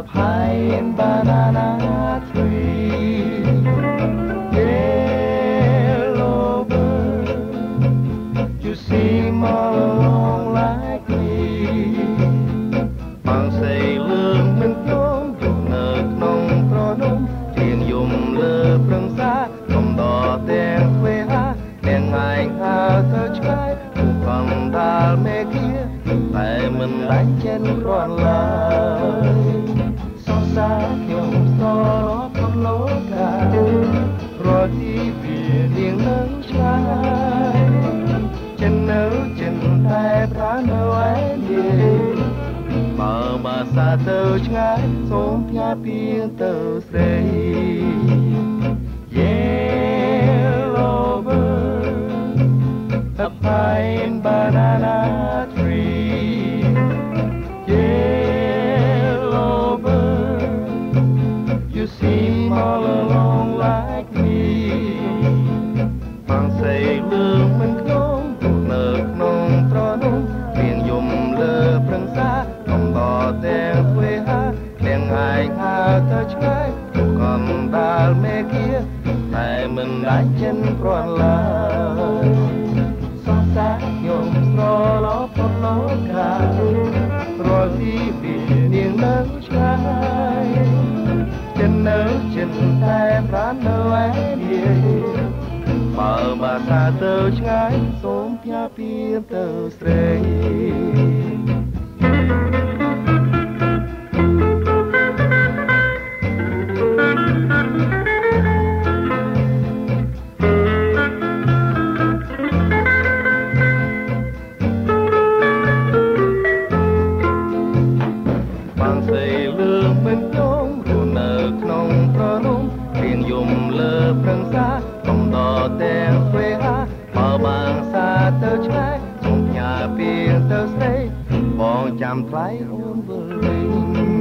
a pine banana tree. Yellow bird, you seem all alone like me. Bằng say lương mình tôm dùng nợ nông pro nông, tiền dùng lơ prang xa, không đỏ tiền quê ha, tiền ngày ha sơ trái, cùng phần đal mê kia, tại mình đánh trên con love. រាល់ទីវានាងនឹងឆ្ងាយចិននៅចិនតែប្រាណនៅឯនេះបើមកសាទៅឆ្ងាយសូមផ្ញើពីទៅស្រី Yellow យកំដាលមេគាតែមិនដាច់ចិនព្រាន់ឡើយសងសាខ្ញុំស្រឡោផុតលោការាល់ទីពីនាងនៅឆ្ងាយចិននៅចិនតែប្រាណនៅឯនេះបើមកថាទៅឆ្ងាយសូមផ្ញើពីទៅស្រីបង លើប្រឹងសាកំដរទាំងធ្វើហាបើបងសាទៅឆ្ងាយសូមផ្ញើពីទៅស្រីបងចាំថ្លៃអូនវិលវិញ